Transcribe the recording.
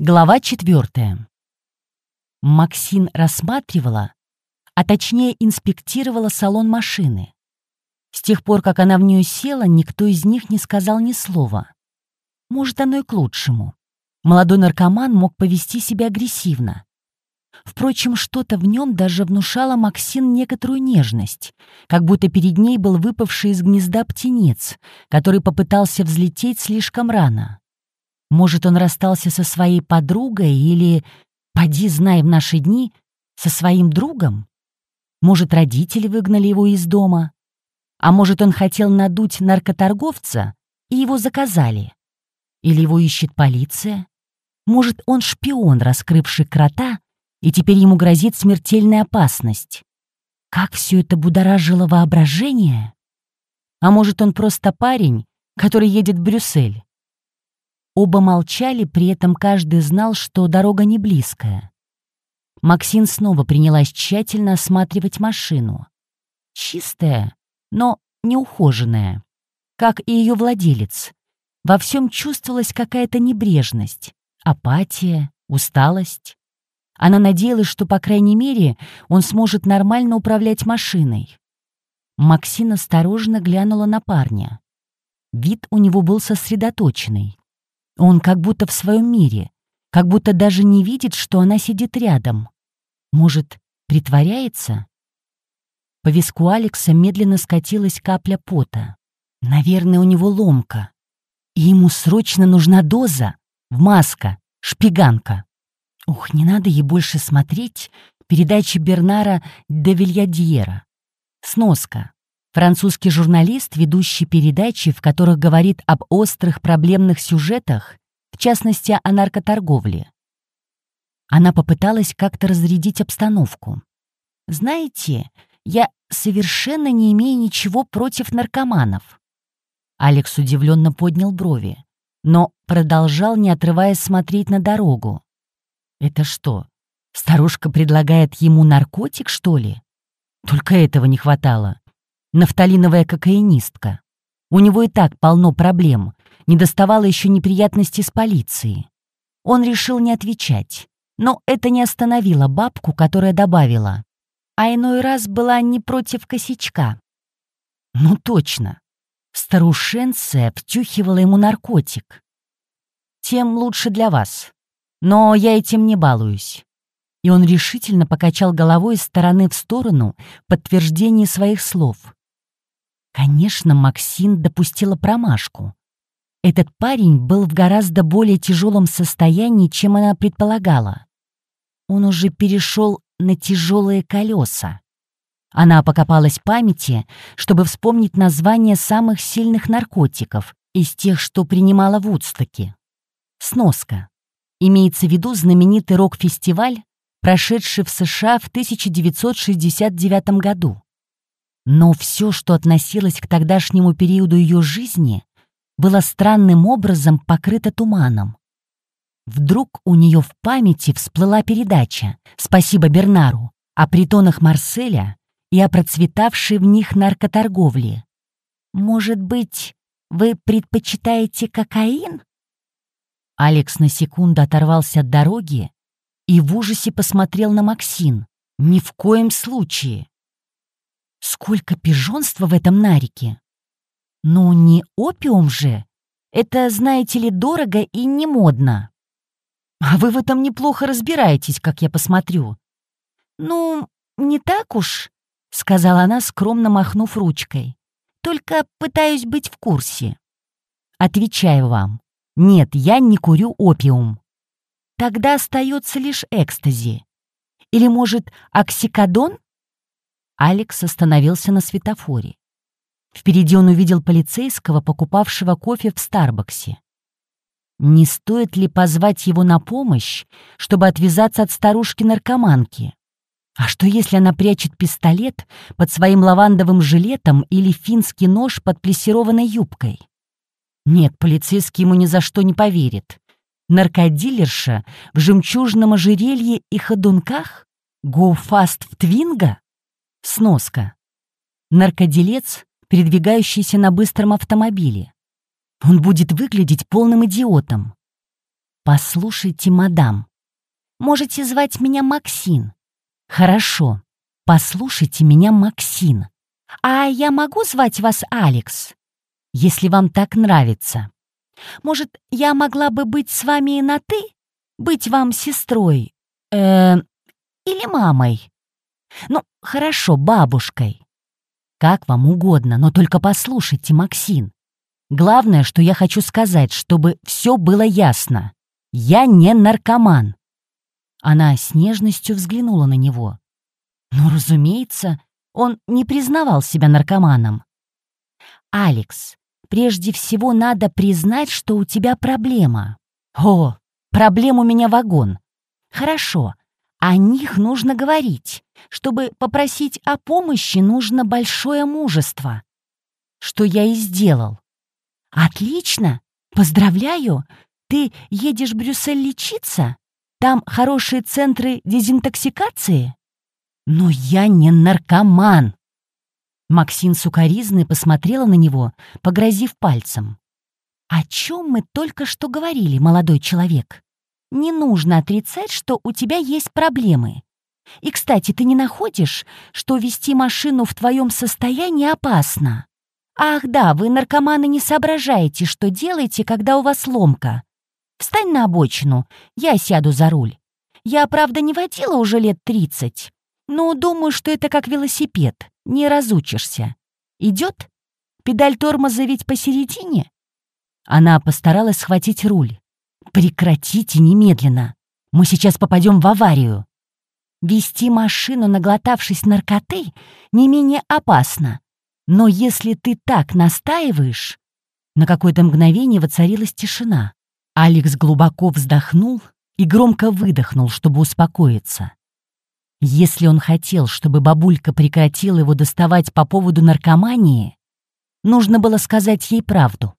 Глава четвертая. Максин рассматривала, а точнее инспектировала салон машины. С тех пор, как она в нее села, никто из них не сказал ни слова. Может, оно и к лучшему. Молодой наркоман мог повести себя агрессивно. Впрочем, что-то в нем даже внушало Максин некоторую нежность, как будто перед ней был выпавший из гнезда птенец, который попытался взлететь слишком рано. Может, он расстался со своей подругой или, поди знай в наши дни, со своим другом? Может, родители выгнали его из дома? А может, он хотел надуть наркоторговца, и его заказали? Или его ищет полиция? Может, он шпион, раскрывший крота, и теперь ему грозит смертельная опасность? Как все это будоражило воображение? А может, он просто парень, который едет в Брюссель? Оба молчали, при этом каждый знал, что дорога не близкая. Максин снова принялась тщательно осматривать машину. Чистая, но неухоженная, как и ее владелец. Во всем чувствовалась какая-то небрежность, апатия, усталость. Она надеялась, что, по крайней мере, он сможет нормально управлять машиной. Максин осторожно глянула на парня. Вид у него был сосредоточенный. Он как будто в своем мире, как будто даже не видит, что она сидит рядом. Может, притворяется? По виску Алекса медленно скатилась капля пота. Наверное, у него ломка. И ему срочно нужна доза. В маска, шпиганка. Ух, не надо ей больше смотреть передачи Бернара де Вильядьера. Сноска. Французский журналист, ведущий передачи, в которых говорит об острых проблемных сюжетах, в частности, о наркоторговле. Она попыталась как-то разрядить обстановку. «Знаете, я совершенно не имею ничего против наркоманов». Алекс удивленно поднял брови, но продолжал, не отрываясь, смотреть на дорогу. «Это что, старушка предлагает ему наркотик, что ли?» Только этого не хватало нафталиновая кокаинистка. У него и так полно проблем, не доставало еще неприятностей с полицией. Он решил не отвечать, но это не остановило бабку, которая добавила. А иной раз была не против косячка. Ну точно. Старушенция втюхивала ему наркотик. Тем лучше для вас. Но я этим не балуюсь. И он решительно покачал головой из стороны в сторону в подтверждение своих слов. Конечно, Максин допустила промашку. Этот парень был в гораздо более тяжелом состоянии, чем она предполагала. Он уже перешел на тяжелые колеса. Она покопалась в памяти, чтобы вспомнить название самых сильных наркотиков из тех, что принимала в Удстоке. Сноска. Имеется в виду знаменитый рок-фестиваль, прошедший в США в 1969 году. Но все, что относилось к тогдашнему периоду ее жизни, было странным образом покрыто туманом. Вдруг у нее в памяти всплыла передача «Спасибо Бернару» о притонах Марселя и о процветавшей в них наркоторговле. «Может быть, вы предпочитаете кокаин?» Алекс на секунду оторвался от дороги и в ужасе посмотрел на Максин. «Ни в коем случае!» Сколько пижонства в этом нарике! Ну, не опиум же. Это, знаете ли, дорого и не модно. А вы в этом неплохо разбираетесь, как я посмотрю. Ну, не так уж, — сказала она, скромно махнув ручкой. Только пытаюсь быть в курсе. Отвечаю вам. Нет, я не курю опиум. Тогда остается лишь экстази. Или, может, оксикодон? Алекс остановился на светофоре. Впереди он увидел полицейского, покупавшего кофе в Старбаксе. Не стоит ли позвать его на помощь, чтобы отвязаться от старушки-наркоманки? А что, если она прячет пистолет под своим лавандовым жилетом или финский нож под плессированной юбкой? Нет, полицейский ему ни за что не поверит. Наркодилерша в жемчужном ожерелье и ходунках? Fast в Твинга? Сноска. Наркоделец, передвигающийся на быстром автомобиле. Он будет выглядеть полным идиотом. Послушайте, мадам. Можете звать меня Максин. Хорошо. Послушайте меня, Максин. А я могу звать вас Алекс? Если вам так нравится. Может, я могла бы быть с вами на «ты»? Быть вам сестрой? Э, или мамой? Ну, хорошо, бабушкой. Как вам угодно, но только послушайте, Максин. Главное, что я хочу сказать, чтобы все было ясно. Я не наркоман. Она с нежностью взглянула на него. Ну, разумеется, он не признавал себя наркоманом. «Алекс, прежде всего надо признать, что у тебя проблема». «О, проблем у меня вагон». «Хорошо, о них нужно говорить. Чтобы попросить о помощи, нужно большое мужество». «Что я и сделал». «Отлично! Поздравляю! Ты едешь в Брюссель лечиться? Там хорошие центры дезинтоксикации?» «Но я не наркоман!» Максин сукоризной посмотрела на него, погрозив пальцем. «О чем мы только что говорили, молодой человек? Не нужно отрицать, что у тебя есть проблемы. И, кстати, ты не находишь, что вести машину в твоем состоянии опасно? Ах да, вы, наркоманы, не соображаете, что делаете, когда у вас ломка. Встань на обочину, я сяду за руль. Я, правда, не водила уже лет тридцать, но думаю, что это как велосипед, не разучишься. Идет? Педаль тормоза ведь посередине?» Она постаралась схватить руль. «Прекратите немедленно! Мы сейчас попадем в аварию!» Вести машину, наглотавшись наркоты, не менее опасно. Но если ты так настаиваешь... На какое-то мгновение воцарилась тишина. Алекс глубоко вздохнул и громко выдохнул, чтобы успокоиться. Если он хотел, чтобы бабулька прекратила его доставать по поводу наркомании, нужно было сказать ей правду.